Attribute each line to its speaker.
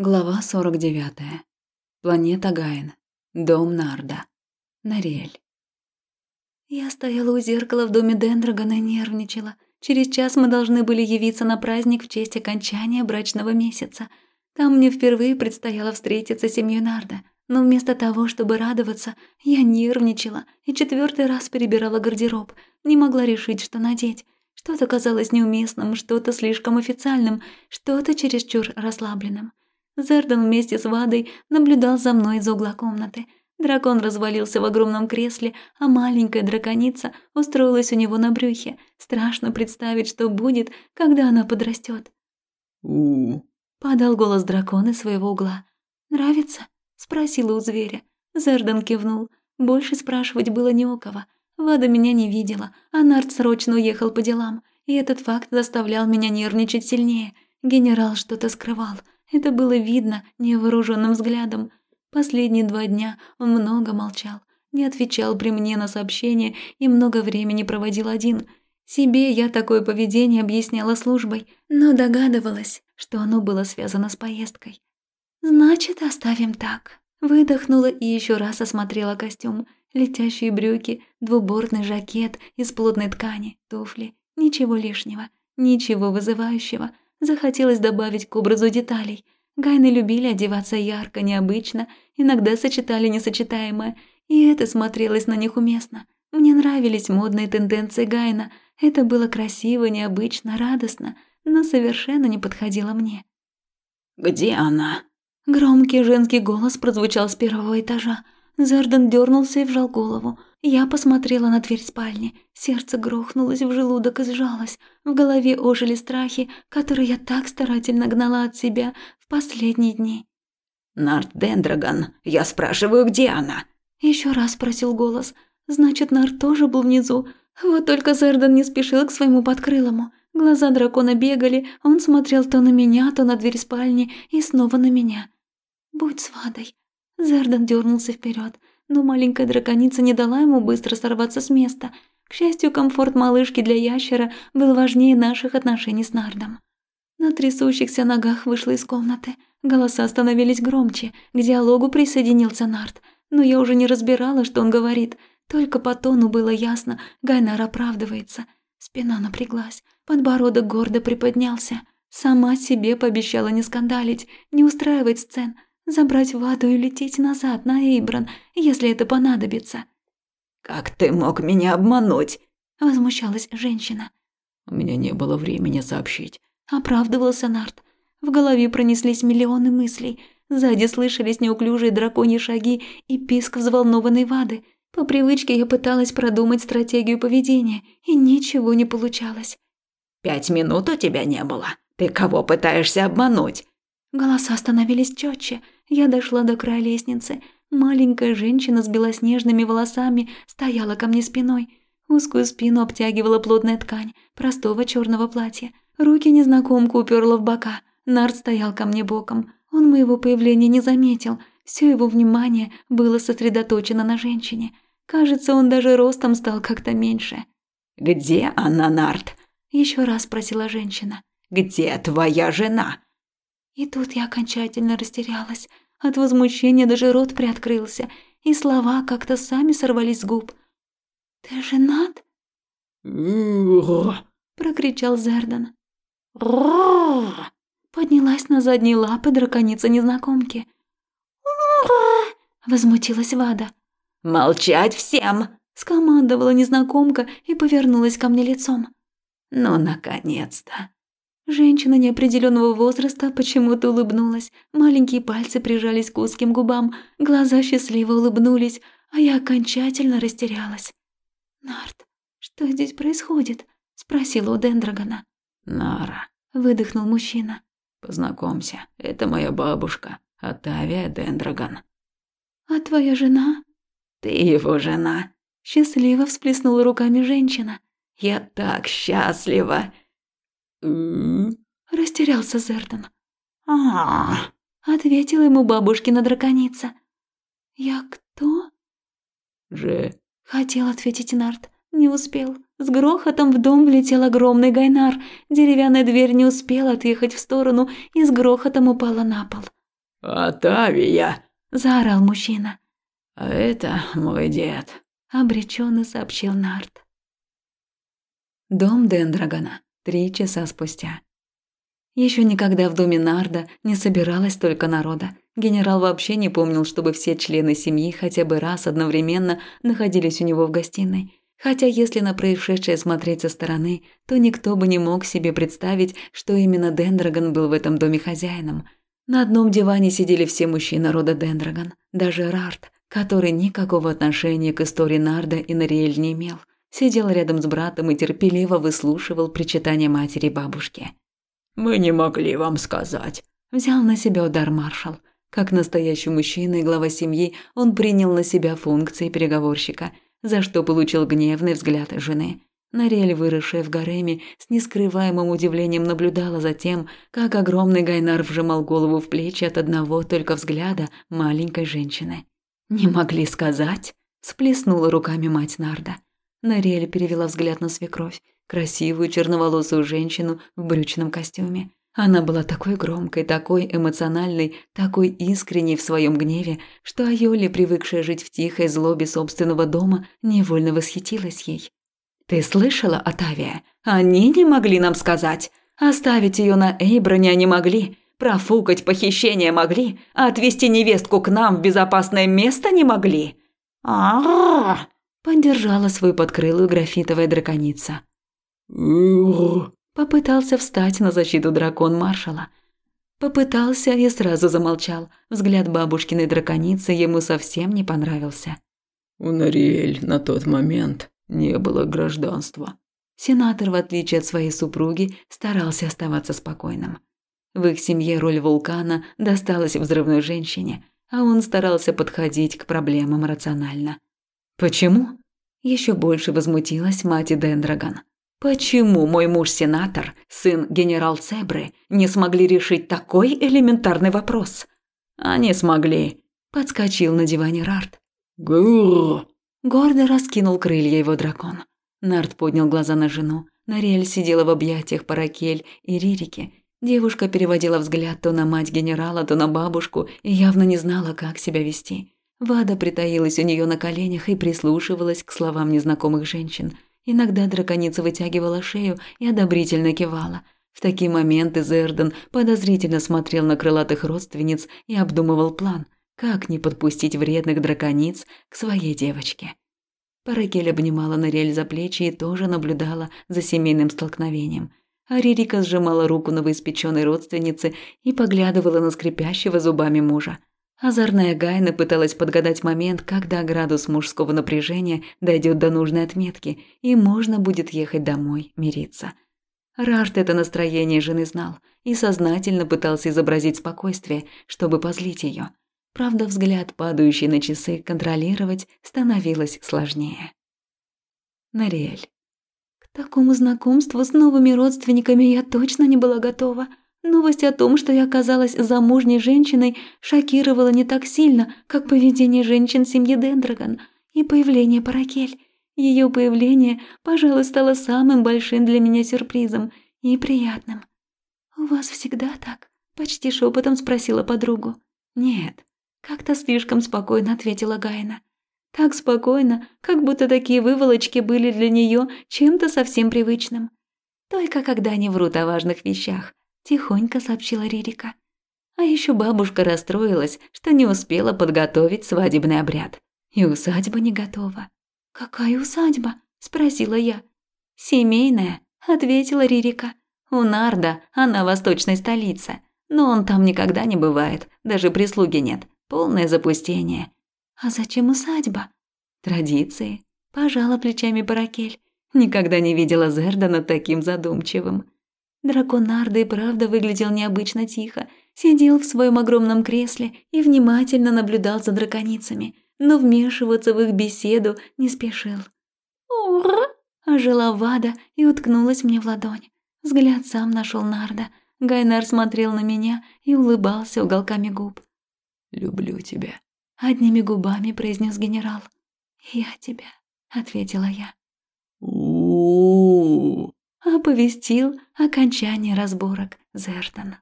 Speaker 1: Глава 49. Планета Гайн. Дом Нарда. Нариэль.
Speaker 2: Я стояла у зеркала в доме Дендрагона и нервничала. Через час мы должны были явиться на праздник в честь окончания брачного месяца. Там мне впервые предстояло встретиться с семьей Нарда. Но вместо того, чтобы радоваться, я нервничала и четвертый раз перебирала гардероб. Не могла решить, что надеть. Что-то казалось неуместным, что-то слишком официальным, что-то чересчур расслабленным. Зердан вместе с Вадой наблюдал за мной из угла комнаты. Дракон развалился в огромном кресле, а маленькая драконица устроилась у него на брюхе. Страшно представить, что будет, когда она подрастет.
Speaker 3: у
Speaker 2: подал голос дракона из своего угла. «Нравится?» – спросила у зверя. Зердан кивнул. Больше спрашивать было не у кого. Вада меня не видела, а Нарт срочно уехал по делам, и этот факт заставлял меня нервничать сильнее. Генерал что-то скрывал – это было видно невооруженным взглядом. Последние два дня он много молчал, не отвечал при мне на сообщения и много времени проводил один. Себе я такое поведение объясняла службой, но догадывалась, что оно было связано с поездкой. «Значит, оставим так». Выдохнула и еще раз осмотрела костюм. Летящие брюки, двубортный жакет из плотной ткани, туфли. Ничего лишнего, ничего вызывающего – Захотелось добавить к образу деталей. Гайны любили одеваться ярко, необычно, иногда сочетали несочетаемое, и это смотрелось на них уместно. Мне нравились модные тенденции Гайна. Это было красиво, необычно, радостно, но совершенно не подходило мне.
Speaker 3: «Где она?»
Speaker 2: Громкий женский голос прозвучал с первого этажа. Зерден дернулся и вжал голову. Я посмотрела на дверь спальни. Сердце грохнулось в желудок и сжалось. В голове ожили страхи, которые я так старательно гнала от себя в последние дни.
Speaker 3: «Нарт Дендрагон, я спрашиваю, где она?»
Speaker 2: Еще раз спросил голос. Значит, Нарт тоже был внизу. Вот только Зердан не спешил к своему подкрылому. Глаза дракона бегали, он смотрел то на меня, то на дверь спальни и снова на меня. «Будь с Вадой». Зердан дернулся вперед но маленькая драконица не дала ему быстро сорваться с места. К счастью, комфорт малышки для ящера был важнее наших отношений с Нардом. На трясущихся ногах вышла из комнаты. Голоса становились громче, к диалогу присоединился Нард. Но я уже не разбирала, что он говорит. Только по тону было ясно, Гайнар оправдывается. Спина напряглась, подбородок гордо приподнялся. Сама себе пообещала не скандалить, не устраивать сцен – Забрать Ваду и лететь назад на Эйбран, если это понадобится.
Speaker 3: «Как ты мог меня обмануть?»
Speaker 2: – возмущалась женщина.
Speaker 3: «У меня не было времени сообщить», –
Speaker 2: оправдывался Нарт. В голове пронеслись миллионы мыслей. Сзади слышались неуклюжие драконьи шаги и писк взволнованной Вады. По привычке я пыталась продумать стратегию поведения, и ничего не получалось.
Speaker 3: «Пять минут у тебя не было. Ты кого пытаешься обмануть?»
Speaker 2: Голоса становились четче. Я дошла до края лестницы. Маленькая женщина с белоснежными волосами стояла ко мне спиной. Узкую спину обтягивала плотная ткань простого черного платья. Руки незнакомку уперла в бока. Нарт стоял ко мне боком. Он моего появления не заметил. Все его внимание было сосредоточено на женщине. Кажется, он даже ростом стал как-то меньше.
Speaker 3: «Где она, Нарт?»
Speaker 2: Еще раз спросила женщина.
Speaker 3: «Где твоя жена?»
Speaker 2: И тут я окончательно растерялась. От возмущения даже рот приоткрылся, и слова как-то сами сорвались с губ. «Ты женат?» прокричал Зердан. Поднялась на задние лапы драконица незнакомки. возмутилась Вада.
Speaker 3: «Молчать всем!»
Speaker 2: – скомандовала незнакомка и повернулась ко мне лицом.
Speaker 3: «Ну, наконец-то!»
Speaker 2: Женщина неопределенного возраста почему-то улыбнулась. Маленькие пальцы прижались к узким губам, глаза счастливо улыбнулись, а я окончательно растерялась. «Нарт, что здесь происходит?» – спросила у Дендрагона.
Speaker 3: «Нара», –
Speaker 2: выдохнул мужчина.
Speaker 3: «Познакомься, это моя бабушка, Атавия Дендрагон».
Speaker 2: «А твоя жена?»
Speaker 3: «Ты его жена».
Speaker 2: Счастливо всплеснула руками женщина.
Speaker 3: «Я так счастлива!»
Speaker 2: Растерялся Зерден.
Speaker 3: а
Speaker 2: Ответила ему бабушкина драконица. «Я кто?»
Speaker 3: «Же...»
Speaker 2: Хотел ответить Нарт. Не успел. С грохотом в дом влетел огромный гайнар. Деревянная дверь не успела отъехать в сторону и с грохотом упала на пол.
Speaker 3: «Атавия!»
Speaker 2: – заорал мужчина.
Speaker 3: «А это мой дед», –
Speaker 2: обреченно сообщил Нарт.
Speaker 1: Дом Дендрагона. Три часа спустя. Еще никогда в доме Нарда не собиралось столько народа. Генерал вообще не помнил, чтобы все члены семьи хотя бы раз одновременно находились у него в гостиной. Хотя если на происшедшее смотреть со стороны, то никто бы не мог себе представить, что именно Дендрагон был в этом доме хозяином. На одном диване сидели все мужчины рода Дендрагон, даже Рарт, который никакого отношения к истории Нарда и Нариэль не имел. Сидел рядом с братом и терпеливо выслушивал причитания матери и бабушки.
Speaker 3: «Мы не могли вам сказать», –
Speaker 1: взял на себя удар маршал. Как настоящий мужчина и глава семьи, он принял на себя функции переговорщика – за что получил гневный взгляд жены. Нарель, выросшая в гареме, с нескрываемым удивлением наблюдала за тем, как огромный Гайнар вжимал голову в плечи от одного только взгляда маленькой женщины. «Не могли сказать?» – сплеснула руками мать Нарда. Нарель перевела взгляд на свекровь, красивую черноволосую женщину в брючном костюме. Она была такой громкой, такой эмоциональной, такой искренней в своем гневе, что Айоли, привыкшая жить в тихой злобе собственного дома, невольно восхитилась ей. «Ты слышала, Атавия? Они не могли нам сказать. Оставить ее на Эйброне они могли. Профукать похищение могли, а отвезти невестку к нам в безопасное место не могли».
Speaker 3: а
Speaker 1: поддержала свою подкрылую графитовая драконица. Попытался встать на защиту дракон маршала. Попытался и сразу замолчал. Взгляд бабушкиной драконицы ему совсем не понравился.
Speaker 3: «У Нариэль на тот момент не было гражданства».
Speaker 1: Сенатор, в отличие от своей супруги, старался оставаться спокойным. В их семье роль вулкана досталась взрывной женщине, а он старался подходить к проблемам рационально. «Почему?» Еще больше возмутилась мать Дендрагон. Почему мой муж-сенатор, сын генерал Цебры, не смогли решить такой элементарный вопрос? Они смогли. Подскочил на диване Рарт.
Speaker 3: Гур.
Speaker 1: Гордо раскинул крылья его дракон. Нарт поднял глаза на жену. Нариэль сидела в объятиях Паракель и Ририки. Девушка переводила взгляд то на мать генерала, то на бабушку и явно не знала, как себя вести. Вада притаилась у нее на коленях и прислушивалась к словам незнакомых женщин – Иногда драконица вытягивала шею и одобрительно кивала. В такие моменты Зерден подозрительно смотрел на крылатых родственниц и обдумывал план, как не подпустить вредных дракониц к своей девочке. Паракель обнимала Нориэль за плечи и тоже наблюдала за семейным столкновением. А Ририка сжимала руку новоиспеченной родственницы и поглядывала на скрипящего зубами мужа. Озорная Гайна пыталась подгадать момент, когда градус мужского напряжения дойдет до нужной отметки, и можно будет ехать домой, мириться. Рарт это настроение жены знал и сознательно пытался изобразить спокойствие, чтобы позлить ее. Правда, взгляд, падающий на часы, контролировать становилось сложнее. Нариэль. К такому знакомству с новыми родственниками я точно не была готова – Новость о том, что я оказалась замужней женщиной, шокировала не так сильно, как поведение женщин семьи Дендрагон и появление Паракель. Ее появление, пожалуй, стало самым большим для меня сюрпризом и приятным. «У вас всегда так?» – почти шепотом спросила подругу. «Нет», – как-то слишком спокойно ответила Гайна. Так спокойно, как будто такие выволочки были для нее чем-то совсем привычным. Только когда они врут о важных вещах, тихонько сообщила Ририка. А еще бабушка расстроилась, что не успела подготовить свадебный обряд. И усадьба не готова. «Какая усадьба?» – спросила я. «Семейная», – ответила Ририка. «У Нарда, она восточной столице. Но он там никогда не бывает, даже прислуги нет. Полное запустение». «А зачем усадьба?» «Традиции», – пожала плечами Паракель. Никогда не видела Зердана таким задумчивым. Дракон Нарда и правда выглядел необычно тихо, сидел в своем огромном кресле и внимательно наблюдал за драконицами, но вмешиваться в их беседу не спешил. «Ура!» – ожила Вада и уткнулась мне в ладонь. Взгляд сам нашел Нарда. Гайнар смотрел на меня и улыбался уголками губ.
Speaker 3: «Люблю тебя», –
Speaker 1: одними губами произнес генерал. «Я тебя», – ответила я.
Speaker 3: У-у-у!
Speaker 1: Оповестил окончание разборок Зертон.